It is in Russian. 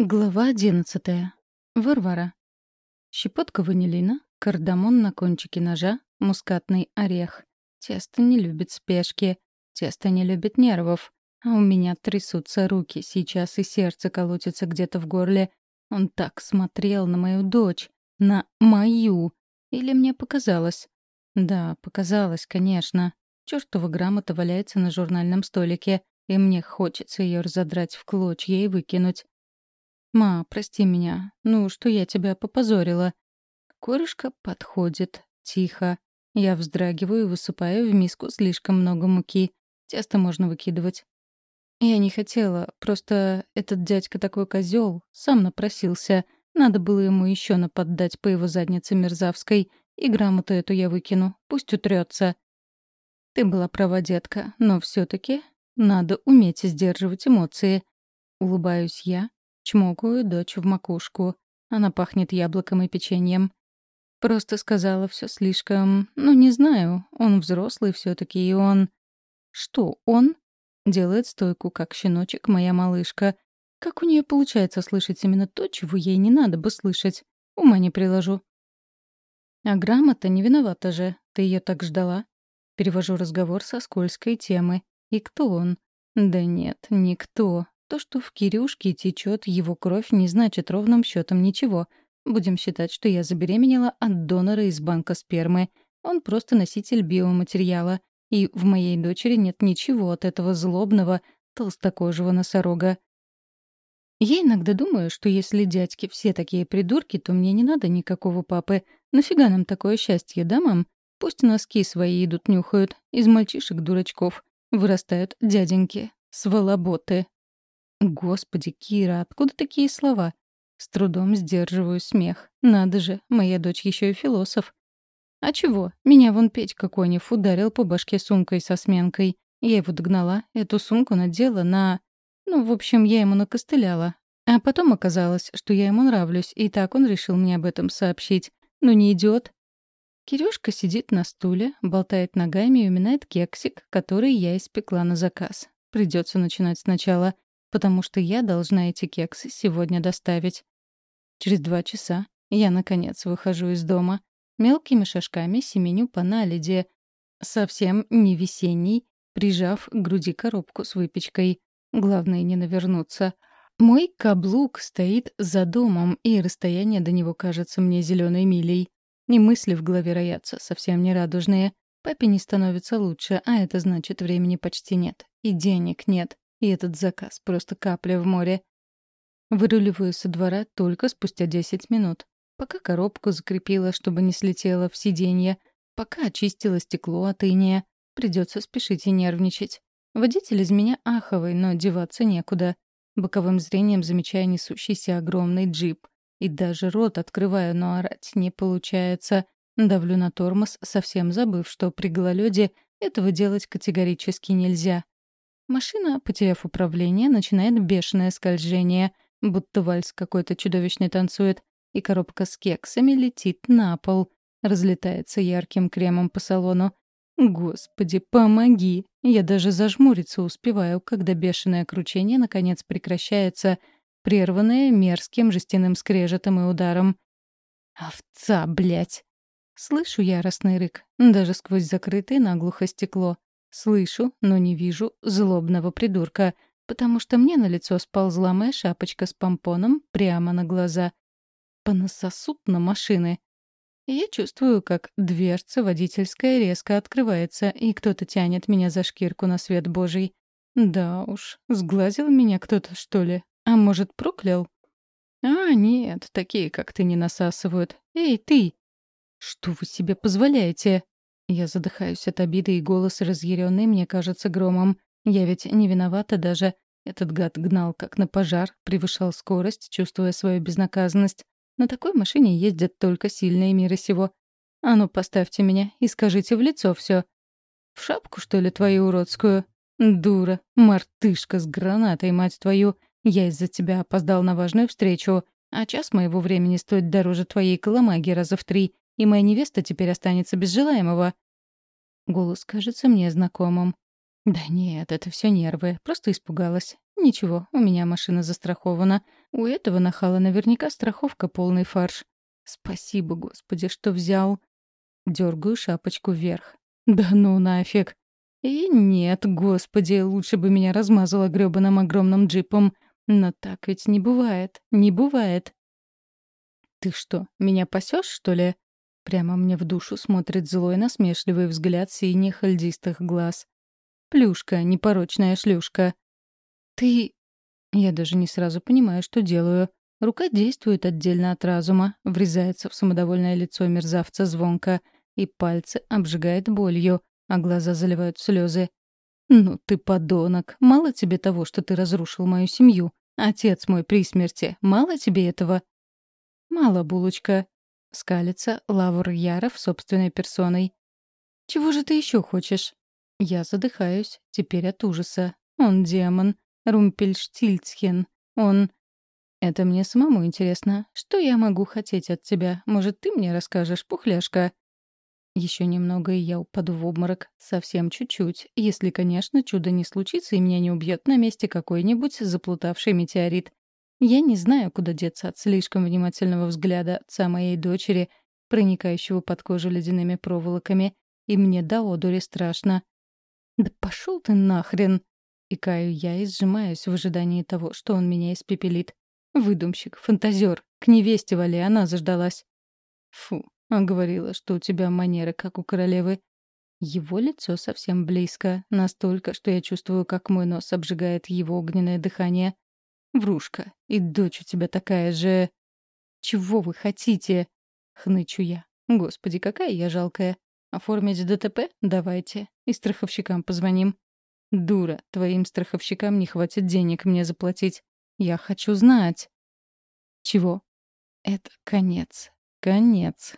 Глава одиннадцатая. Варвара. Щепотка ванилина, кардамон на кончике ножа, мускатный орех. Тесто не любит спешки, тесто не любит нервов. А у меня трясутся руки, сейчас и сердце колотится где-то в горле. Он так смотрел на мою дочь, на мою. Или мне показалось? Да, показалось, конечно. Чёртова грамота валяется на журнальном столике, и мне хочется ее разодрать в клочья и выкинуть. «Ма, прости меня. Ну, что я тебя попозорила?» Корюшка подходит. Тихо. Я вздрагиваю и высыпаю в миску слишком много муки. Тесто можно выкидывать. Я не хотела. Просто этот дядька такой козел, Сам напросился. Надо было ему еще наподдать по его заднице мерзавской. И грамоту эту я выкину. Пусть утрется. Ты была права, детка. Но все таки надо уметь сдерживать эмоции. Улыбаюсь я, Чмокаю дочь в макушку. Она пахнет яблоком и печеньем. Просто сказала все слишком... Ну, не знаю. Он взрослый все таки и он... Что он? Делает стойку, как щеночек, моя малышка. Как у нее получается слышать именно то, чего ей не надо бы слышать? Ума не приложу. А грамота не виновата же. Ты ее так ждала? Перевожу разговор со скользкой темы. И кто он? Да нет, никто. То, что в Кирюшке течет его кровь, не значит ровным счетом ничего. Будем считать, что я забеременела от донора из банка спермы. Он просто носитель биоматериала. И в моей дочери нет ничего от этого злобного, толстокожего носорога. Я иногда думаю, что если дядьки все такие придурки, то мне не надо никакого папы. Нафига нам такое счастье, да, мам? Пусть носки свои идут нюхают. Из мальчишек-дурачков. Вырастают дяденьки. Сволоботы. Господи, Кира, откуда такие слова? С трудом сдерживаю смех. Надо же, моя дочь еще и философ. А чего? Меня вон Петька Конев ударил по башке сумкой со сменкой. Я его догнала, эту сумку надела на... Ну, в общем, я ему накостыляла. А потом оказалось, что я ему нравлюсь, и так он решил мне об этом сообщить. Ну, не идиот. Кирюшка сидит на стуле, болтает ногами и уминает кексик, который я испекла на заказ. Придется начинать сначала потому что я должна эти кексы сегодня доставить. Через два часа я, наконец, выхожу из дома. Мелкими шажками семеню по наледи, совсем не весенний, прижав к груди коробку с выпечкой. Главное не навернуться. Мой каблук стоит за домом, и расстояние до него кажется мне зеленой милей. И мысли в голове роятся, совсем не радужные. Папе не становится лучше, а это значит, времени почти нет. И денег нет. И этот заказ — просто капля в море. Выруливаю со двора только спустя 10 минут. Пока коробку закрепила, чтобы не слетела в сиденье, пока очистила стекло от иния, придется спешить и нервничать. Водитель из меня аховый, но деваться некуда. Боковым зрением замечаю несущийся огромный джип. И даже рот открываю, но орать не получается. Давлю на тормоз, совсем забыв, что при гололёде этого делать категорически нельзя. Машина, потеряв управление, начинает бешеное скольжение, будто вальс какой-то чудовищный танцует, и коробка с кексами летит на пол, разлетается ярким кремом по салону. Господи, помоги! Я даже зажмуриться успеваю, когда бешеное кручение наконец прекращается, прерванное мерзким жестяным скрежетом и ударом. «Овца, блядь!» Слышу яростный рык, даже сквозь закрытое наглухо стекло. Слышу, но не вижу злобного придурка, потому что мне на лицо сползла моя шапочка с помпоном прямо на глаза. Понасосут на машины. Я чувствую, как дверца водительская резко открывается, и кто-то тянет меня за шкирку на свет божий. Да уж, сглазил меня кто-то, что ли? А может, проклял? А, нет, такие, как ты, не насасывают. Эй, ты! Что вы себе позволяете? Я задыхаюсь от обиды, и голос разъяренный мне кажется громом. Я ведь не виновата даже. Этот гад гнал как на пожар, превышал скорость, чувствуя свою безнаказанность. На такой машине ездят только сильные мира сего. А ну, поставьте меня и скажите в лицо все. В шапку, что ли, твою уродскую? Дура, мартышка с гранатой, мать твою. Я из-за тебя опоздал на важную встречу, а час моего времени стоит дороже твоей коломаги раза в три и моя невеста теперь останется без желаемого. Голос кажется мне знакомым. Да нет, это все нервы, просто испугалась. Ничего, у меня машина застрахована. У этого нахала наверняка страховка полный фарш. Спасибо, Господи, что взял. Дергаю шапочку вверх. Да ну нафиг. И нет, Господи, лучше бы меня размазало грёбаным огромным джипом. Но так ведь не бывает, не бывает. «Ты что, меня пасешь, что ли?» Прямо мне в душу смотрит злой насмешливый взгляд синих льдистых глаз. «Плюшка, непорочная шлюшка». «Ты...» Я даже не сразу понимаю, что делаю. Рука действует отдельно от разума, врезается в самодовольное лицо мерзавца звонко, и пальцы обжигает болью, а глаза заливают слезы. «Ну ты подонок! Мало тебе того, что ты разрушил мою семью? Отец мой при смерти, мало тебе этого?» «Мало, булочка», — скалится Лавр Яров собственной персоной. «Чего же ты еще хочешь?» Я задыхаюсь, теперь от ужаса. Он демон. Румпельштильцхен. Он... Это мне самому интересно. Что я могу хотеть от тебя? Может, ты мне расскажешь, пухляшка? Еще немного, и я упаду в обморок. Совсем чуть-чуть. Если, конечно, чудо не случится, и меня не убьет на месте какой-нибудь заплутавший метеорит. Я не знаю, куда деться от слишком внимательного взгляда отца моей дочери, проникающего под кожу ледяными проволоками, и мне до одури страшно. «Да пошел ты нахрен!» — икаю я и сжимаюсь в ожидании того, что он меня испепелит. Выдумщик, фантазер, к невесте вали, она заждалась. Фу, он говорила, что у тебя манеры, как у королевы. Его лицо совсем близко, настолько, что я чувствую, как мой нос обжигает его огненное дыхание. Врушка, и дочь у тебя такая же... Чего вы хотите? Хнычу я. Господи, какая я жалкая. Оформить ДТП? Давайте. И страховщикам позвоним. Дура, твоим страховщикам не хватит денег мне заплатить. Я хочу знать. Чего? Это конец. Конец.